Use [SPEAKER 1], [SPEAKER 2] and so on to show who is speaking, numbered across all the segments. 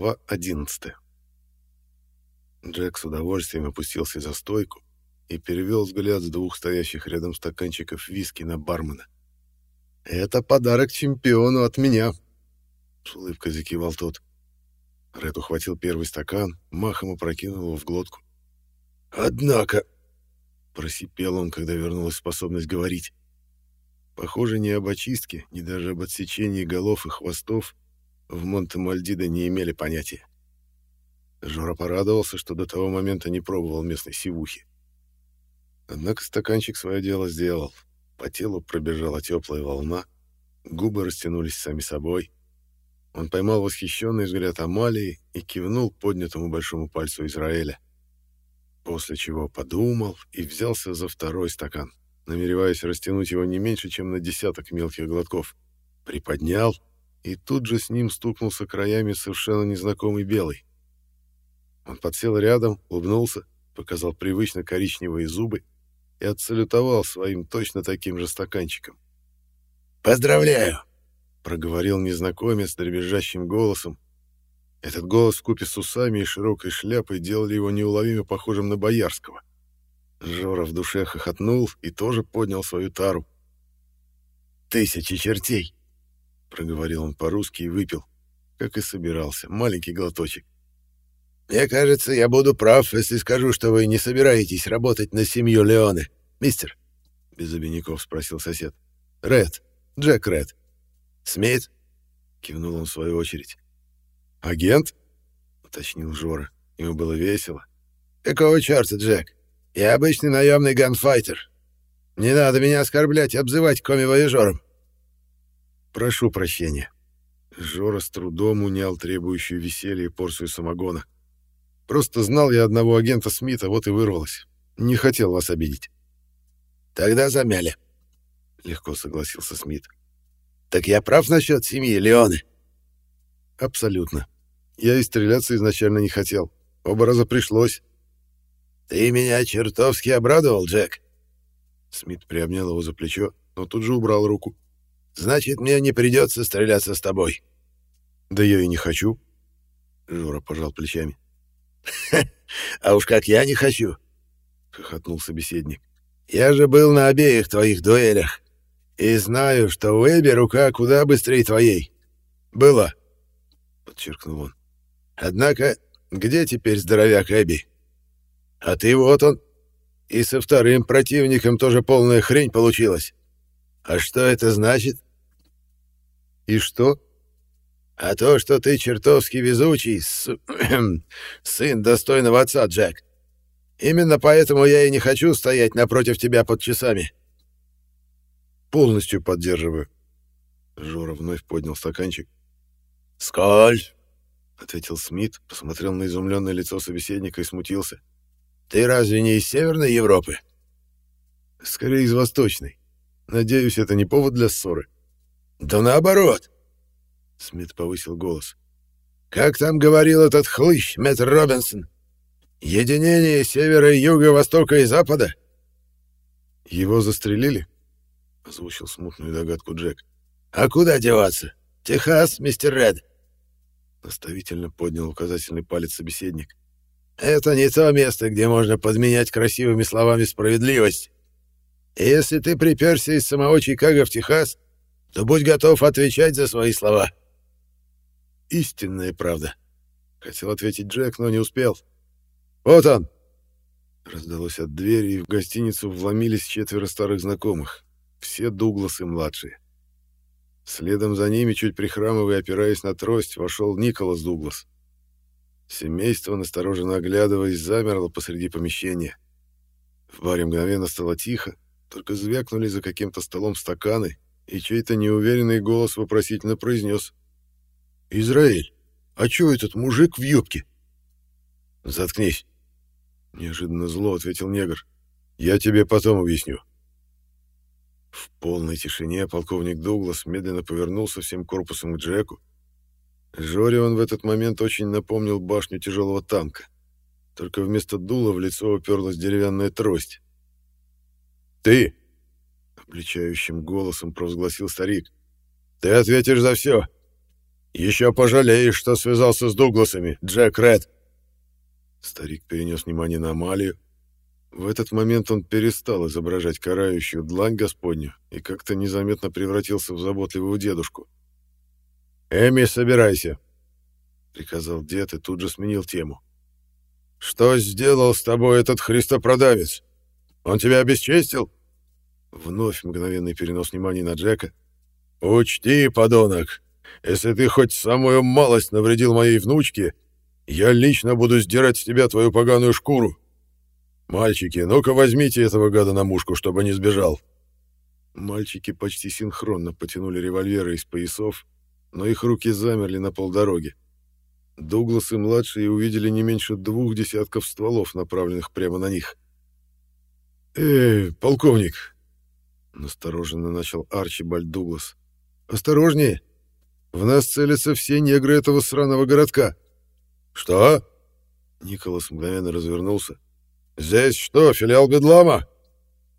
[SPEAKER 1] Глава 11 Джек с удовольствием опустился за стойку и перевел взгляд с двух стоящих рядом стаканчиков виски на бармена. «Это подарок чемпиону от меня!» — с улыбкой закивал тот. Ред ухватил первый стакан, махом опрокинул его в глотку. «Однако...» — просипел он, когда вернулась способность говорить. Похоже, ни об очистке, ни даже об отсечении голов и хвостов в Монте-Мальдидо не имели понятия. Жора порадовался, что до того момента не пробовал местной сивухи. Однако стаканчик свое дело сделал. По телу пробежала теплая волна, губы растянулись сами собой. Он поймал восхищенный взгляд Амалии и кивнул поднятому большому пальцу Израиля. После чего подумал и взялся за второй стакан, намереваясь растянуть его не меньше, чем на десяток мелких глотков. Приподнял — и тут же с ним стукнулся краями совершенно незнакомый белый. Он подсел рядом, улыбнулся, показал привычно коричневые зубы и отсалютовал своим точно таким же стаканчиком.
[SPEAKER 2] «Поздравляю!»
[SPEAKER 1] — проговорил незнакомец дребезжащим голосом. Этот голос вкупе с усами и широкой шляпой делали его неуловимо похожим на Боярского. Жора в душе хохотнул и тоже поднял свою тару.
[SPEAKER 2] «Тысячи чертей!»
[SPEAKER 1] Проговорил он по-русски и выпил, как и собирался, маленький глоточек.
[SPEAKER 2] Мне кажется, я буду прав, если скажу, что вы не собираетесь работать на семью Леоне, мистер, без обиняков спросил сосед.
[SPEAKER 1] Ред, Джек Ред.
[SPEAKER 2] Смит?
[SPEAKER 1] кивнул он в свою очередь. Агент? уточнил Жора. Ему было весело.
[SPEAKER 2] Какого черта, Джек? Я обычный наемный ганфайтер. Не надо меня оскорблять и обзывать коми-вояжером.
[SPEAKER 1] «Прошу прощения». Жора с трудом унял требующую веселья порцию самогона. «Просто знал я одного агента Смита, вот и вырвалось. Не хотел вас обидеть».
[SPEAKER 2] «Тогда замяли», — легко согласился Смит. «Так я прав насчет семьи Леоны?»
[SPEAKER 1] «Абсолютно. Я и стреляться изначально не хотел. Оба раза пришлось».
[SPEAKER 2] «Ты меня чертовски обрадовал, Джек».
[SPEAKER 1] Смит приобнял его за плечо, но тут же убрал руку.
[SPEAKER 2] Значит, мне не придется стреляться с тобой.
[SPEAKER 1] Да я и не хочу. Жора пожал плечами.
[SPEAKER 2] А уж как я не хочу,
[SPEAKER 1] хохотнул собеседник.
[SPEAKER 2] Я же был на обеих твоих дуэлях и знаю, что у Эбби рука куда быстрее твоей. Было, подчеркнул он. Однако, где теперь здоровяк Эбби? А ты вот он. И со вторым противником тоже полная хрень получилась. А что это значит?
[SPEAKER 1] И что?
[SPEAKER 2] А то, что ты чертовски везучий, с... сын достойного отца, Джек. Именно поэтому я и не хочу стоять напротив тебя под часами.
[SPEAKER 1] Полностью поддерживаю. Жора вновь поднял стаканчик.
[SPEAKER 2] «Сколь?»
[SPEAKER 1] — ответил Смит, посмотрел на изумленное лицо собеседника и смутился.
[SPEAKER 2] «Ты разве не из Северной Европы?»
[SPEAKER 1] «Скорее, из Восточной. Надеюсь, это не повод для ссоры.
[SPEAKER 2] Да наоборот. Смит повысил голос. Как там говорил этот хлыщ, Мэтт Робинсон? Единение севера, юга, востока и запада?
[SPEAKER 1] Его застрелили? Озвучил смутную догадку Джек.
[SPEAKER 2] А куда деваться? Техас, мистер Ред.
[SPEAKER 1] Наставительно поднял указательный палец собеседник.
[SPEAKER 2] Это не то место, где можно подменять красивыми словами справедливость. Если ты приперся из самого Чикаго в Техас, то будь готов отвечать за свои слова.
[SPEAKER 1] Истинная правда. Хотел ответить Джек, но не успел. Вот он! Раздалось от двери, и в гостиницу вломились четверо старых знакомых. Все Дугласы-младшие. Следом за ними, чуть прихрамывая, опираясь на трость, вошел Николас Дуглас. Семейство, настороженно оглядываясь, замерло посреди помещения. В баре мгновенно стало тихо, только звякнули за каким-то столом стаканы, и чей-то неуверенный голос вопросительно произнес. «Израиль, а чё этот мужик в юбке?»
[SPEAKER 2] «Заткнись!»
[SPEAKER 1] Неожиданно зло ответил негр. «Я тебе потом объясню». В полной тишине полковник Дуглас медленно повернулся всем корпусом к Джеку. Жоре он в этот момент очень напомнил башню тяжелого танка. Только вместо дула в лицо уперлась деревянная трость. «Ты!» — обличающим голосом провозгласил старик. «Ты ответишь за все!»
[SPEAKER 2] Еще пожалеешь, что связался с Дугласами, Джек Ред.
[SPEAKER 1] Старик перенес внимание на Амалию. В этот момент он перестал изображать карающую длань Господню и как-то незаметно превратился в заботливого дедушку.
[SPEAKER 2] «Эми, собирайся!»
[SPEAKER 1] — приказал дед и тут же сменил тему.
[SPEAKER 2] «Что сделал с тобой этот христопродавец? Он тебя обесчестил?»
[SPEAKER 1] Вновь мгновенный перенос внимания на Джека.
[SPEAKER 2] «Учти, подонок, если ты хоть самую малость навредил моей внучке, я лично буду сдирать с тебя твою поганую шкуру. Мальчики, ну-ка возьмите этого гада на мушку, чтобы не сбежал».
[SPEAKER 1] Мальчики почти синхронно потянули револьверы из поясов, но их руки замерли на полдороги. Дуглас и младшие увидели не меньше двух десятков стволов, направленных прямо на них.
[SPEAKER 2] «Эй, полковник!»
[SPEAKER 1] — настороженно начал Арчибальд Дуглас.
[SPEAKER 2] «Осторожнее! В нас целятся все негры этого сраного городка!» «Что?»
[SPEAKER 1] Николас мгновенно развернулся.
[SPEAKER 2] «Здесь что, филиал Бедлама?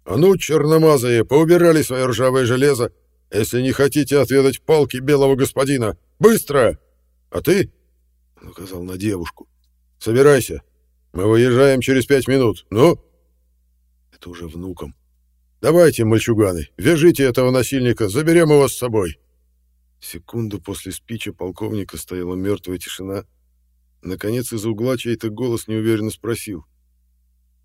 [SPEAKER 2] А ну, черномазые, поубирали свое ржавое железо, если не хотите отведать палки белого господина. Быстро! А ты?» Он указал на девушку. «Собирайся. Мы выезжаем через пять минут. Ну?» Это уже внуком. «Давайте, мальчуганы, вяжите этого насильника, заберем его с собой».
[SPEAKER 1] Секунду после спича полковника стояла мертвая тишина. Наконец из угла чей-то голос неуверенно спросил.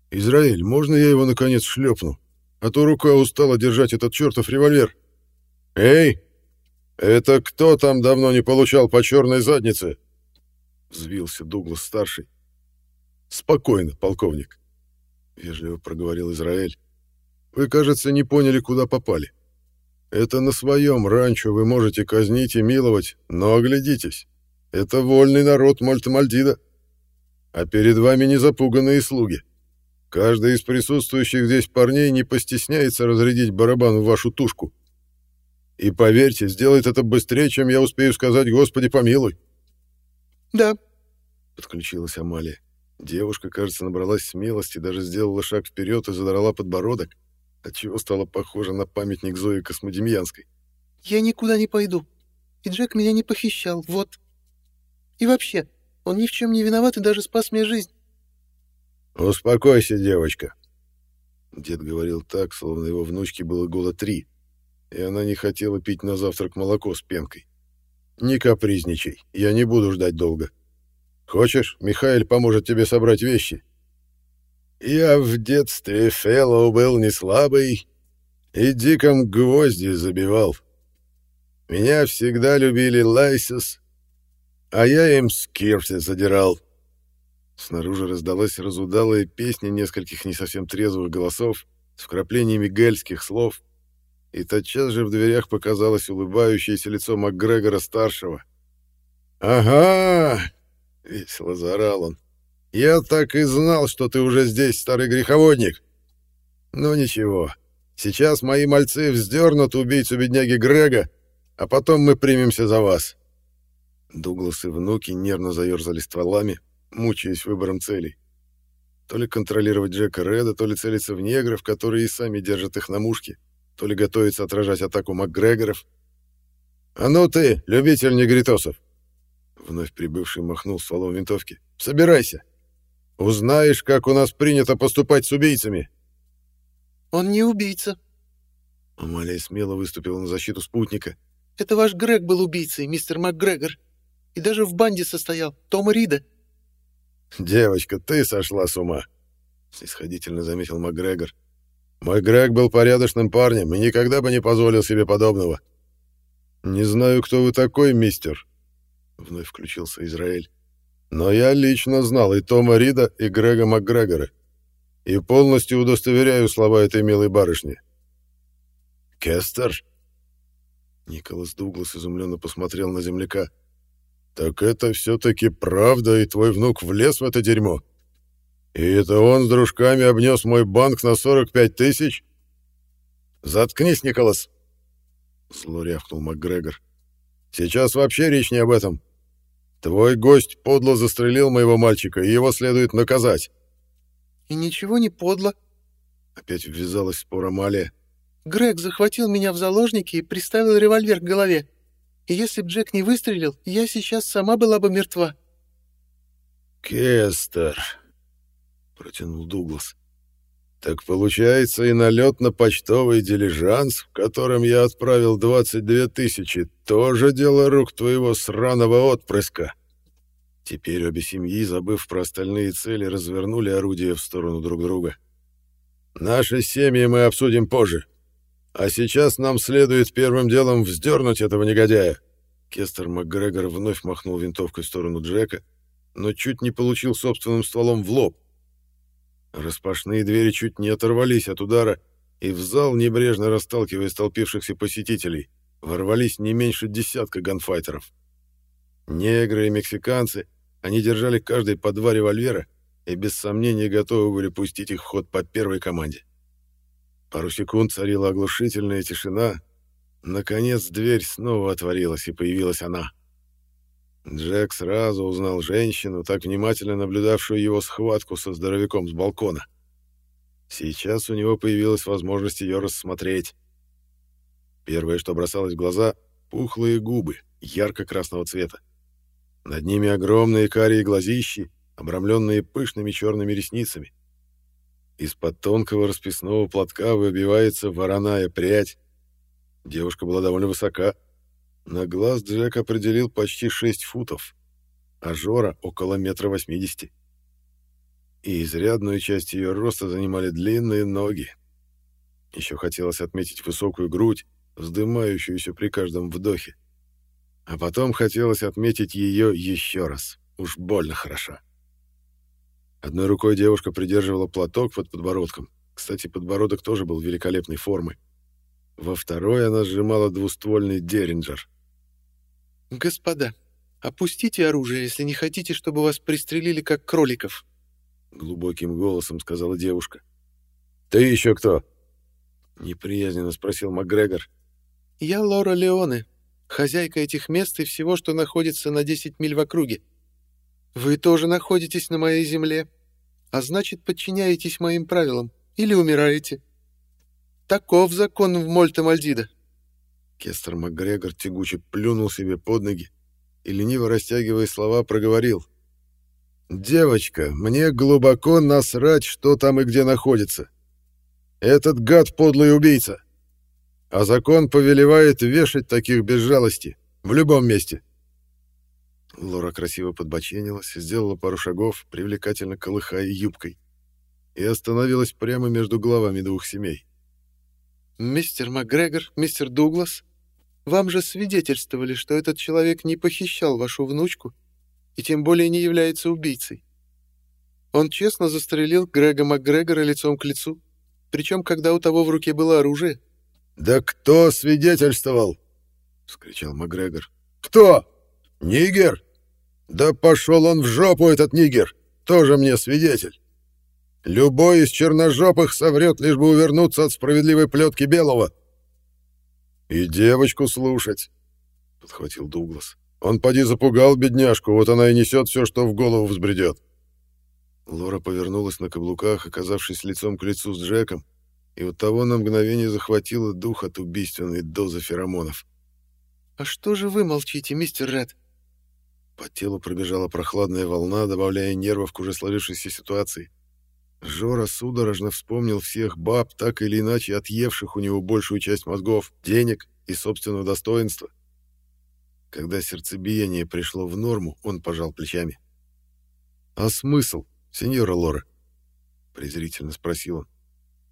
[SPEAKER 1] «Израиль, можно я его, наконец, шлепну? А то рука устала держать этот чертов револьвер».
[SPEAKER 2] «Эй, это кто там давно не получал по черной заднице?»
[SPEAKER 1] Взвился Дуглас-старший. «Спокойно, полковник», — вежливо проговорил Израиль. «Вы, кажется, не поняли, куда попали. Это на своем ранчо вы можете казнить и миловать, но оглядитесь. Это вольный народ Мальтамальдида. А перед вами не запуганные слуги. Каждый из присутствующих здесь парней не постесняется разрядить барабан в вашу тушку. И поверьте, сделает это быстрее, чем я успею сказать «Господи, помилуй».
[SPEAKER 3] «Да», —
[SPEAKER 1] подключилась Амалия. Девушка, кажется, набралась смелости, даже сделала шаг вперед и задрала подбородок, отчего стала похожа на памятник Зои Космодемьянской.
[SPEAKER 3] «Я никуда не пойду. И Джек меня не похищал, вот. И вообще, он ни в чем не виноват и даже спас мне жизнь».
[SPEAKER 2] «Успокойся, девочка», —
[SPEAKER 1] дед говорил так, словно его внучке было года три, и она не хотела пить на завтрак молоко с пенкой. «Не капризничай, я не буду ждать долго. Хочешь, Михаил поможет тебе собрать вещи?» «Я в детстве Фэллоу был не слабый и диком гвозди забивал. Меня всегда любили Лайсис, а я им скирфты задирал». Снаружи раздалась разудалая песня нескольких не совсем трезвых голосов с вкраплениями гельских слов, и тотчас же в дверях показалось улыбающееся лицо МакГрегора-старшего. «Ага!» — весело заорал он. «Я так и знал, что ты уже здесь, старый греховодник!» «Ну ничего, сейчас мои мальцы вздернут убийцу бедняги Грега, а потом мы примемся за вас». Дуглас и внуки нервно заерзали стволами, мучаясь выбором целей. То ли контролировать Джека Реда, то ли целиться в негров, которые и сами держат их на мушке то ли готовится отражать атаку МакГрегоров. «А ну ты, любитель негритосов!» Вновь прибывший махнул стволом винтовки. «Собирайся! Узнаешь, как у нас принято поступать с убийцами!»
[SPEAKER 3] «Он не убийца!»
[SPEAKER 1] Амалия смело выступила на защиту спутника.
[SPEAKER 3] «Это ваш Грег был убийцей, мистер МакГрегор. И даже в банде состоял, Тома Рида».
[SPEAKER 1] «Девочка, ты сошла с ума!» — снисходительно заметил МакГрегор. Мой Грег был порядочным парнем и никогда бы не позволил себе подобного. Не знаю, кто вы такой, мистер, вновь включился Израиль. Но я лично знал и Тома Рида, и Грега МакГрегора, и полностью удостоверяю слова этой милой барышни. Кестер? Николас Дуглас изумленно посмотрел на земляка. Так это все-таки правда, и твой внук влез в это дерьмо? — «И это он с дружками обнес мой банк на 45 тысяч?» «Заткнись, Николас!» Зло рявкнул МакГрегор. «Сейчас вообще речь не об этом. Твой гость подло застрелил моего мальчика, и его следует наказать».
[SPEAKER 3] «И ничего не подло», —
[SPEAKER 1] опять ввязалась в спор Амалия.
[SPEAKER 3] «Грег захватил меня в заложники и приставил револьвер к голове. И если б Джек не выстрелил, я сейчас сама была бы мертва».
[SPEAKER 1] «Кестер», — протянул Дуглас. «Так получается, и налет на почтовый дилижанс, в котором я отправил 22 тысячи, тоже дело рук твоего сраного отпрыска». Теперь обе семьи, забыв про остальные цели, развернули орудия в сторону друг друга. «Наши семьи мы обсудим позже. А сейчас нам следует первым делом вздернуть этого негодяя». Кестер МакГрегор вновь махнул винтовкой в сторону Джека, но чуть не получил собственным стволом в лоб. Распашные двери чуть не оторвались от удара, и в зал, небрежно расталкивая столпившихся посетителей, ворвались не меньше десятка ганфайтеров. Негры и мексиканцы, они держали каждый по два револьвера и без сомнения готовы были пустить их в ход по первой команде. Пару секунд царила оглушительная тишина. Наконец дверь снова отворилась, и появилась она. Джек сразу узнал женщину, так внимательно наблюдавшую его схватку со здоровяком с балкона. Сейчас у него появилась возможность ее рассмотреть. Первое, что бросалось в глаза — пухлые губы, ярко-красного цвета. Над ними огромные карие глазищи, обрамленные пышными черными ресницами. Из-под тонкого расписного платка выбивается вороная прядь. Девушка была довольно высока — на глаз Джек определил почти 6 футов, а Жора — около метра восьмидесяти. И изрядную часть ее роста занимали длинные ноги. Еще хотелось отметить высокую грудь, вздымающуюся при каждом вдохе. А потом хотелось отметить ее еще раз. Уж больно хороша. Одной рукой девушка придерживала платок под подбородком. Кстати, подбородок тоже был великолепной формы. Во второй она сжимала двуствольный деринджер.
[SPEAKER 3] «Господа, опустите оружие, если не хотите, чтобы вас пристрелили, как кроликов», —
[SPEAKER 1] глубоким голосом сказала девушка. «Ты еще кто?» — неприязненно спросил МакГрегор.
[SPEAKER 3] «Я Лора Леоне, хозяйка этих мест и всего, что находится на 10 миль в округе. Вы тоже находитесь на моей земле, а значит, подчиняетесь моим правилам или умираете. Таков закон в Мольте-Мальдида».
[SPEAKER 1] Кестер МакГрегор тягуче плюнул себе под ноги и, лениво растягивая слова, проговорил. «Девочка, мне глубоко насрать, что там и где находится. Этот гад подлый убийца. А закон повелевает вешать таких без жалости, в любом месте». Лора красиво подбоченилась, сделала пару шагов, привлекательно колыхая юбкой, и остановилась прямо между главами двух семей.
[SPEAKER 3] «Мистер МакГрегор, мистер Дуглас, вам же свидетельствовали, что этот человек не похищал вашу внучку и тем более не является убийцей. Он честно застрелил Грега МакГрегора лицом к лицу, причем когда у того в руке было оружие.
[SPEAKER 1] «Да кто свидетельствовал?» — вскричал МакГрегор. «Кто? Нигер? Да пошел он в жопу, этот нигер! Тоже мне свидетель!» Любой из черножопых соврет, лишь бы увернуться от справедливой плетки белого. «И девочку слушать», — подхватил Дуглас. «Он поди запугал бедняжку, вот она и несет все, что в голову взбредет». Лора повернулась на каблуках, оказавшись лицом к лицу с Джеком, и вот того на мгновение захватило дух от убийственной дозы феромонов.
[SPEAKER 3] «А что же вы молчите, мистер Ред?»
[SPEAKER 1] По телу пробежала прохладная волна, добавляя нервов к уже сложившейся ситуации. Жора судорожно вспомнил всех баб, так или иначе отъевших у него большую часть мозгов, денег и собственного достоинства. Когда сердцебиение пришло в норму, он пожал плечами. «А смысл, сеньора Лора?» — презрительно спросил он.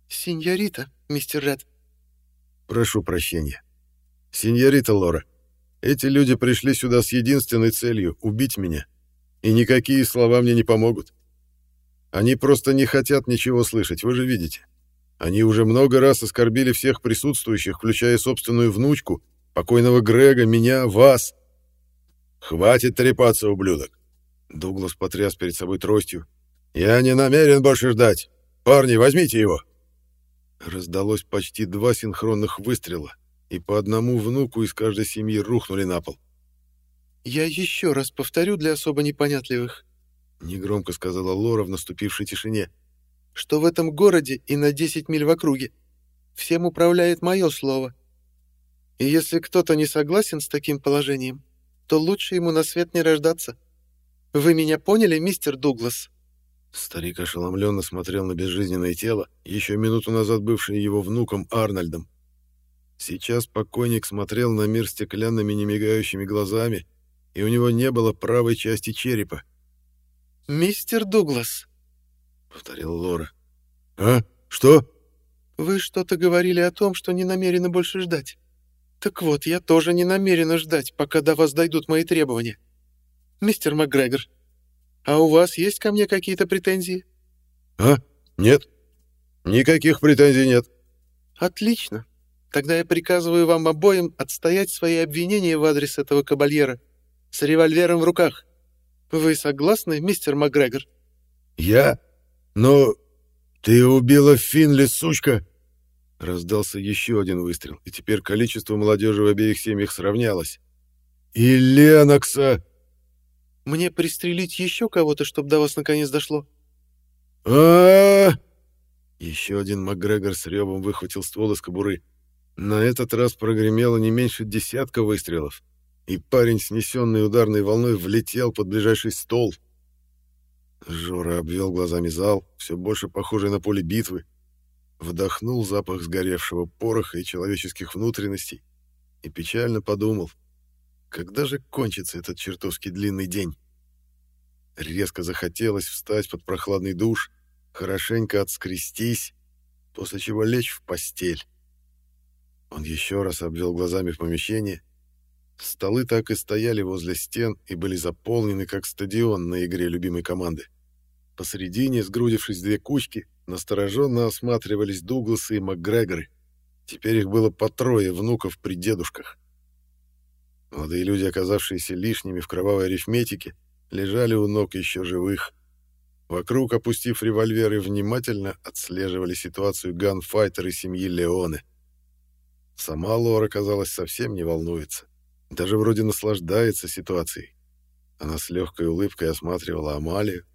[SPEAKER 3] «Сеньорита, мистер Ред».
[SPEAKER 1] «Прошу прощения. Сеньорита Лора, эти люди пришли сюда с единственной целью — убить меня, и никакие слова мне не помогут. Они просто не хотят ничего слышать, вы же видите. Они уже много раз оскорбили всех присутствующих, включая собственную внучку, покойного Грега, меня, вас. Хватит трепаться, ублюдок. Дуглас потряс перед собой тростью. Я не намерен больше ждать. Парни, возьмите его. Раздалось почти два синхронных выстрела, и по одному внуку из каждой семьи рухнули на пол.
[SPEAKER 3] «Я еще раз повторю для особо непонятливых.
[SPEAKER 1] — негромко сказала Лора в наступившей тишине.
[SPEAKER 3] «Что в этом городе и на 10 миль в округе. Всем управляет мое слово. И если кто-то не согласен с таким положением, то лучше ему на свет не рождаться. Вы меня поняли, мистер Дуглас?»
[SPEAKER 1] Старик ошеломленно смотрел на безжизненное тело, еще минуту назад бывшее его внуком Арнольдом. Сейчас покойник смотрел на мир стеклянными немигающими глазами, и у него не было правой части черепа.
[SPEAKER 3] «Мистер Дуглас», —
[SPEAKER 1] повторил Лора. «А? Что?»
[SPEAKER 3] «Вы что-то говорили о том, что не намерены больше ждать. Так вот, я тоже не намерена ждать, пока до вас дойдут мои требования. Мистер МакГрегор, а у вас есть ко мне какие-то претензии?»
[SPEAKER 1] «А? Нет. Никаких претензий нет».
[SPEAKER 3] «Отлично. Тогда я приказываю вам обоим отстоять свои обвинения в адрес этого кабальера с револьвером в руках. Вы согласны, мистер МакГрегор?»
[SPEAKER 1] «Я? Но ты убила Финли, сучка!» Раздался еще один выстрел, и теперь количество молодежи в обеих семьях сравнялось. «И Ленокса!»
[SPEAKER 3] «Мне пристрелить еще кого-то, чтобы до вас наконец дошло?»
[SPEAKER 1] а Еще один МакГрегор с ревом выхватил ствол из кобуры. На этот раз прогремело не меньше десятка выстрелов, и парень, снесенный ударной волной, влетел под ближайший стол. Жора обвел глазами зал, все больше похожий на поле битвы, вдохнул запах сгоревшего пороха и человеческих внутренностей и печально подумал, когда же кончится этот чертовски длинный день. Резко захотелось встать под прохладный душ, хорошенько отскрестись, после чего лечь в постель. Он еще раз обвел глазами помещение. Столы так и стояли возле стен и были заполнены, как стадион на игре любимой команды. Посредине, сгрудившись две кучки, настороженно осматривались Дугласы и МакГрегоры. Теперь их было по трое внуков при дедушках. Молодые люди, оказавшиеся лишними в кровавой арифметике, лежали у ног еще живых. Вокруг, опустив револьверы, внимательно отслеживали ситуацию ганфайтеры семьи Леоне. Сама Лора, казалось, совсем не волнуется. Даже вроде наслаждается ситуацией. Она с легкой улыбкой осматривала Амалию.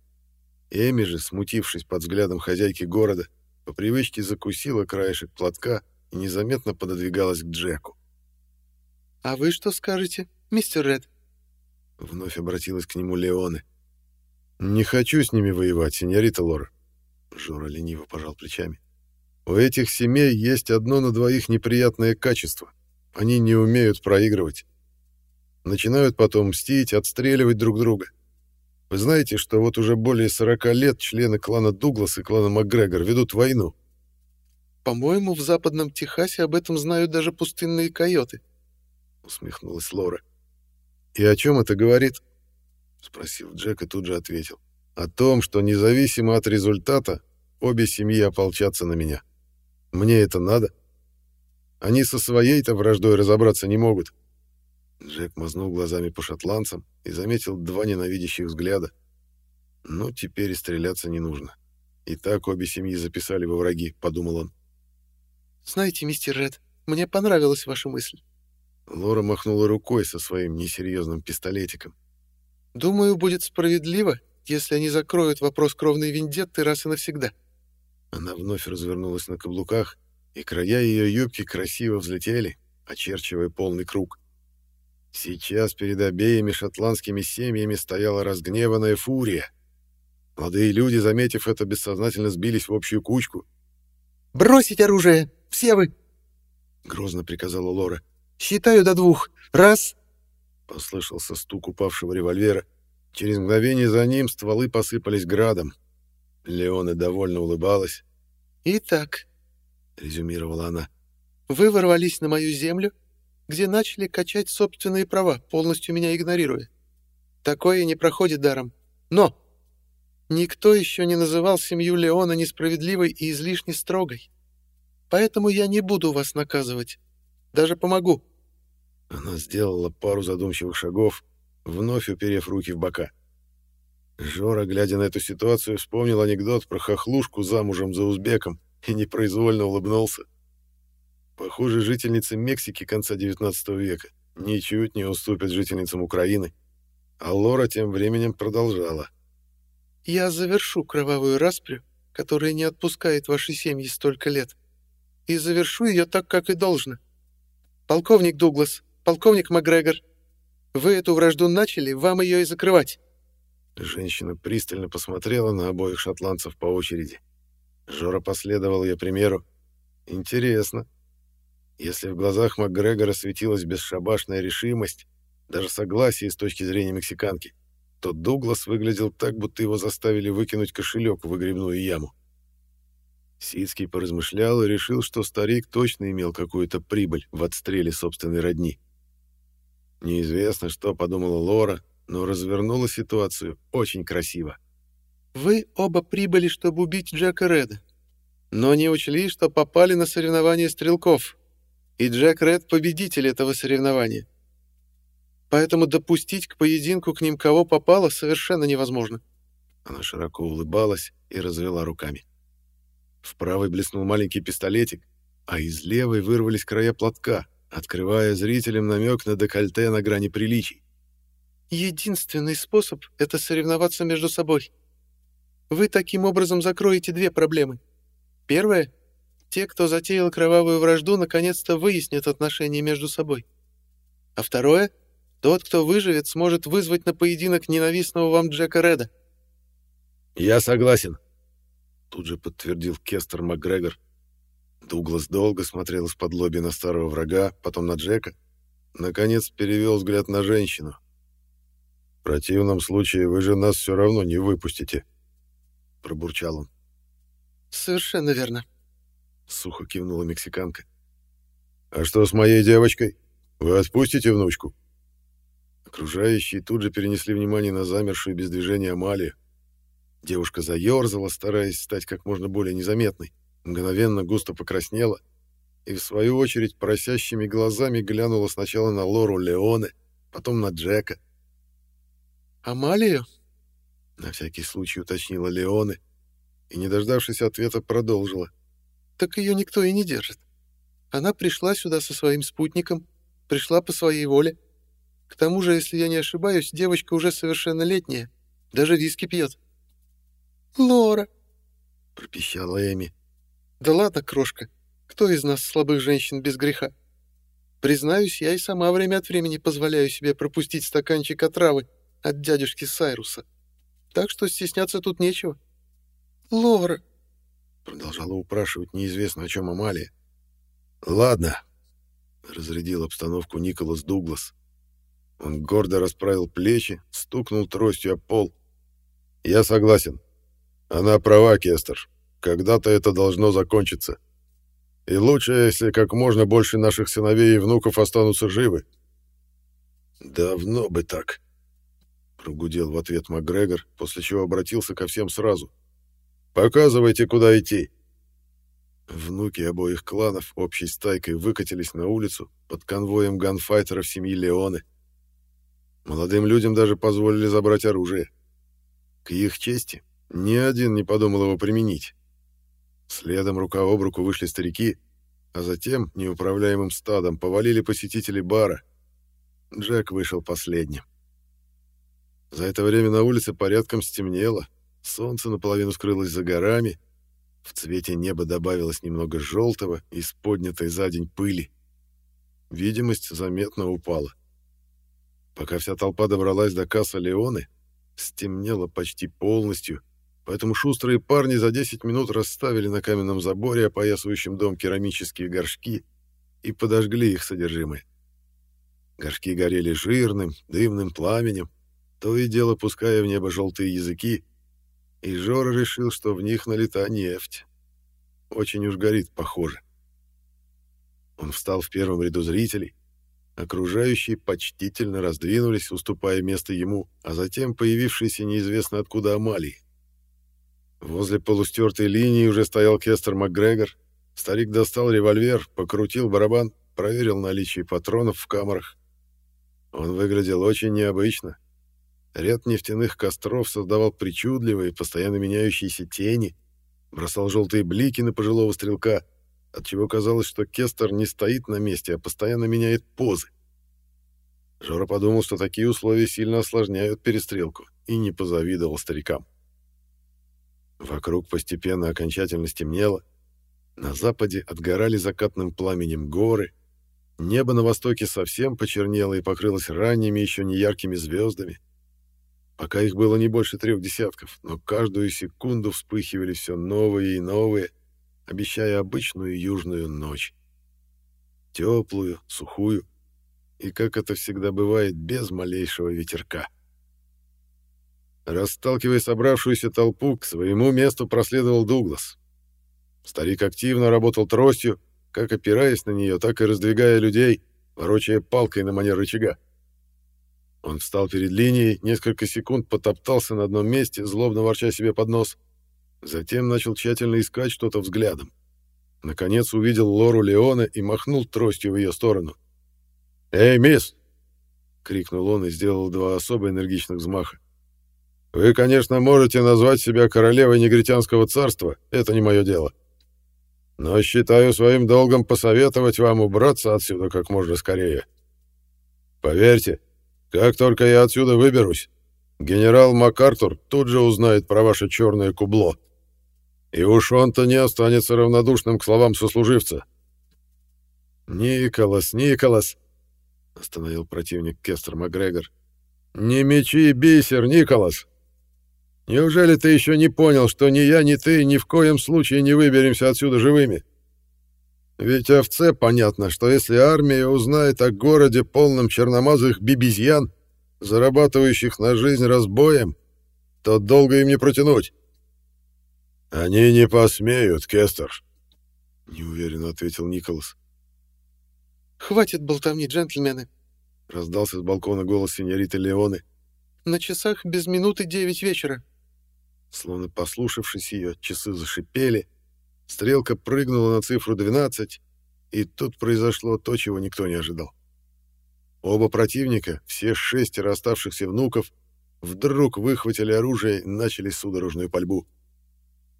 [SPEAKER 1] Эми же, смутившись под взглядом хозяйки города, по привычке закусила краешек платка и незаметно пододвигалась к Джеку.
[SPEAKER 3] «А вы что скажете, мистер Ред?»
[SPEAKER 1] Вновь обратилась к нему Леоне. «Не хочу с ними воевать, сеньорита Лора». Жора лениво пожал плечами. У этих семей есть одно на двоих неприятное качество. Они не умеют проигрывать. Начинают потом мстить, отстреливать друг друга. Вы знаете, что вот уже более 40 лет члены клана Дуглас и клана МакГрегор ведут войну?
[SPEAKER 3] По-моему, в западном Техасе об этом знают даже пустынные койоты.
[SPEAKER 1] Усмехнулась Лора. И о чем это говорит? Спросил Джек и тут же ответил. О том, что независимо от результата, обе семьи ополчатся на меня. Мне это надо? Они со своей-то враждой разобраться не могут. Джек мазнул глазами по шотландцам и заметил два ненавидящих взгляда. Ну, теперь и стреляться не нужно. И так обе семьи записали во враги, подумал он.
[SPEAKER 3] Знаете, мистер Ред, мне понравилась ваша мысль.
[SPEAKER 1] Лора махнула рукой со своим несерьезным пистолетиком.
[SPEAKER 3] Думаю, будет справедливо, если они закроют вопрос кровной вендетты раз и навсегда.
[SPEAKER 1] Она вновь развернулась на каблуках, и края ее юбки красиво взлетели, очерчивая полный круг. Сейчас перед обеими шотландскими семьями стояла разгневанная фурия. Молодые люди, заметив это, бессознательно сбились в общую кучку.
[SPEAKER 3] «Бросить оружие! Все вы!»
[SPEAKER 1] — грозно приказала Лора.
[SPEAKER 3] «Считаю до двух. Раз!»
[SPEAKER 1] Послышался стук упавшего револьвера. Через мгновение за ним стволы посыпались градом. Леона довольно улыбалась.
[SPEAKER 3] «Итак», — резюмировала она, — «вы ворвались на мою землю, где начали качать собственные права, полностью меня игнорируя. Такое не проходит даром. Но никто еще не называл семью Леона несправедливой и излишне строгой. Поэтому я не буду вас наказывать. Даже помогу».
[SPEAKER 1] Она сделала пару задумчивых шагов, вновь уперев руки в бока. Жора, глядя на эту ситуацию, вспомнил анекдот про хохлушку замужем за узбеком и непроизвольно улыбнулся. Похоже, жительницы Мексики конца XIX века ничуть не уступят жительницам Украины. А Лора тем временем продолжала.
[SPEAKER 3] «Я завершу кровавую распрю, которая не отпускает ваши семьи столько лет, и завершу ее так, как и должно. «Полковник Дуглас, полковник Макгрегор, вы эту вражду начали, вам ее и закрывать».
[SPEAKER 1] Женщина пристально посмотрела на обоих шотландцев по очереди. Жора последовал ее примеру. Интересно. Если в глазах МакГрегора светилась бесшабашная решимость, даже согласие с точки зрения мексиканки, то Дуглас выглядел так, будто его заставили выкинуть кошелек в выгребную яму. Сицкий поразмышлял и решил, что старик точно имел какую-то прибыль в отстреле собственной родни. Неизвестно, что подумала Лора, но развернула ситуацию очень красиво.
[SPEAKER 3] «Вы оба прибыли, чтобы убить Джека Реда, но не учли, что попали на соревнование стрелков, и Джек Ред — победитель этого соревнования. Поэтому допустить к поединку к ним кого попало совершенно невозможно».
[SPEAKER 1] Она широко улыбалась и развела руками. В правой блеснул маленький пистолетик, а из левой вырвались края платка, открывая зрителям намек на декольте на грани приличий.
[SPEAKER 3] Единственный способ — это соревноваться между собой. Вы таким образом закроете две проблемы. Первая — те, кто затеял кровавую вражду, наконец-то выяснят отношения между собой. А второе — тот, кто выживет, сможет вызвать на поединок ненавистного вам Джека Реда.
[SPEAKER 1] «Я согласен», — тут же подтвердил Кестер МакГрегор. Дуглас долго смотрел из-под лоби на старого врага, потом на Джека. Наконец перевел взгляд на женщину, в противном случае вы же нас все равно не выпустите, пробурчал он.
[SPEAKER 3] Совершенно верно,
[SPEAKER 1] сухо кивнула мексиканка. А что с моей девочкой? Вы отпустите внучку? Окружающие тут же перенесли внимание на замершую без движения Амалию. Девушка заерзала, стараясь стать как можно более незаметной, мгновенно густо покраснела и, в свою очередь, просящими глазами глянула сначала на Лору Леоне, потом на Джека —
[SPEAKER 3] «Амалию?»
[SPEAKER 1] — на всякий случай уточнила Леоны и, не дождавшись ответа, продолжила.
[SPEAKER 3] «Так ее никто и не держит. Она пришла сюда со своим спутником, пришла по своей воле. К тому же, если я не ошибаюсь, девочка уже совершеннолетняя, даже виски пьет». «Лора!» — пропищала Эми. «Да ладно, крошка, кто из нас слабых женщин без греха? Признаюсь, я и сама время от времени позволяю себе пропустить стаканчик отравы, от дядюшки Сайруса. Так что стесняться тут нечего. Лора,
[SPEAKER 1] продолжала упрашивать неизвестно о чем Амалия. Ладно, разрядил обстановку Николас Дуглас. Он гордо расправил плечи, стукнул тростью о пол. Я согласен. Она права, Кестер. Когда-то это должно закончиться. И лучше, если как можно больше наших сыновей и внуков останутся живы. Давно бы так, Прогудел в ответ Макгрегор, после чего обратился ко всем сразу. «Показывайте, куда идти!» Внуки обоих кланов общей стайкой выкатились на улицу под конвоем ганфайтеров семьи Леоны. Молодым людям даже позволили забрать оружие. К их чести, ни один не подумал его применить. Следом рука об руку вышли старики, а затем неуправляемым стадом повалили посетители бара. Джек вышел последним. За это время на улице порядком стемнело, солнце наполовину скрылось за горами, в цвете неба добавилось немного желтого из поднятой за день пыли. Видимость заметно упала. Пока вся толпа добралась до касса Леоны, стемнело почти полностью, поэтому шустрые парни за 10 минут расставили на каменном заборе, опоясывающем дом, керамические горшки и подожгли их содержимое. Горшки горели жирным, дымным пламенем, то и дело пуская в небо желтые языки, и Жора решил, что в них налита нефть. Очень уж горит, похоже. Он встал в первом ряду зрителей. Окружающие почтительно раздвинулись, уступая место ему, а затем появившиеся неизвестно откуда Амалии. Возле полустертой линии уже стоял Кестер МакГрегор. Старик достал револьвер, покрутил барабан, проверил наличие патронов в камерах. Он выглядел очень необычно, Ряд нефтяных костров создавал причудливые, постоянно меняющиеся тени, бросал желтые блики на пожилого стрелка, отчего казалось, что Кестер не стоит на месте, а постоянно меняет позы. Жора подумал, что такие условия сильно осложняют перестрелку, и не позавидовал старикам. Вокруг постепенно окончательно стемнело, на западе отгорали закатным пламенем горы, Небо на востоке совсем почернело и покрылось ранними еще не яркими звездами. Пока их было не больше трех десятков, но каждую секунду вспыхивали все новые и новые, обещая обычную южную ночь. Теплую, сухую и, как это всегда бывает, без малейшего ветерка. Расталкивая собравшуюся толпу, к своему месту проследовал Дуглас. Старик активно работал тростью, как опираясь на нее, так и раздвигая людей, ворочая палкой на манер рычага. Он встал перед линией, несколько секунд потоптался на одном месте, злобно ворча себе под нос. Затем начал тщательно искать что-то взглядом. Наконец увидел Лору Леона и махнул тростью в ее сторону. «Эй, мисс!» — крикнул он и сделал два особо энергичных взмаха. «Вы, конечно, можете назвать себя королевой негритянского царства, это не мое дело. Но считаю своим долгом посоветовать вам убраться отсюда как можно скорее. Поверьте, как только я отсюда выберусь, генерал МакАртур тут же узнает про ваше черное кубло. И уж он-то не останется равнодушным к словам сослуживца». «Николас, Николас!» — остановил противник Кестер Макгрегор. «Не мечи бисер, Николас! Неужели ты еще не понял, что ни я, ни ты ни в коем случае не выберемся отсюда живыми? Ведь овце понятно, что если армия узнает о городе полном черномазых бибизьян, зарабатывающих на жизнь разбоем, то долго им не протянуть. «Они не посмеют, Кестер», — неуверенно ответил Николас.
[SPEAKER 3] «Хватит болтовни, джентльмены», —
[SPEAKER 1] раздался с балкона голос сеньориты Леоны.
[SPEAKER 3] «На часах без минуты девять вечера.
[SPEAKER 1] Словно послушавшись ее, часы зашипели, стрелка прыгнула на цифру 12, и тут произошло то, чего никто не ожидал. Оба противника, все шестеро оставшихся внуков, вдруг выхватили оружие и начали судорожную пальбу.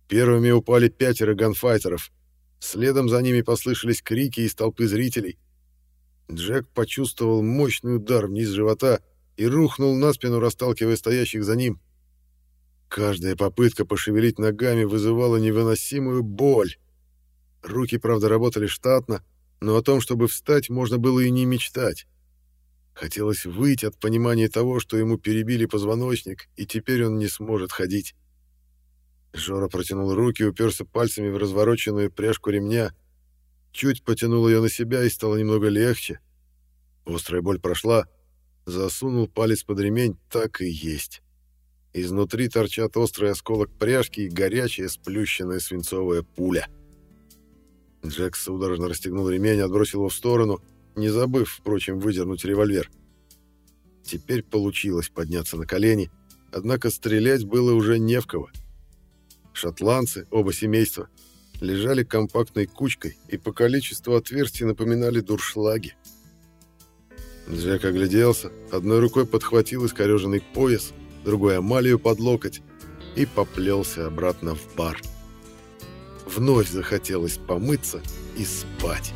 [SPEAKER 1] Первыми упали пятеро ганфайтеров, следом за ними послышались крики из толпы зрителей. Джек почувствовал мощный удар вниз живота и рухнул на спину, расталкивая стоящих за ним. Каждая попытка пошевелить ногами вызывала невыносимую боль. Руки, правда, работали штатно, но о том, чтобы встать, можно было и не мечтать. Хотелось выйти от понимания того, что ему перебили позвоночник, и теперь он не сможет ходить. Жора протянул руки, уперся пальцами в развороченную пряжку ремня, чуть потянул ее на себя и стало немного легче. Острая боль прошла, засунул палец под ремень, так и есть. Изнутри торчат острый осколок пряжки и горячая сплющенная свинцовая пуля. Джек судорожно расстегнул ремень и отбросил его в сторону, не забыв, впрочем, выдернуть револьвер. Теперь получилось подняться на колени, однако стрелять было уже не в кого. Шотландцы, оба семейства, лежали компактной кучкой и по количеству отверстий напоминали дуршлаги. Джек огляделся, одной рукой подхватил искореженный пояс, другой Амалию под локоть и поплелся обратно в бар. Вновь захотелось помыться и спать.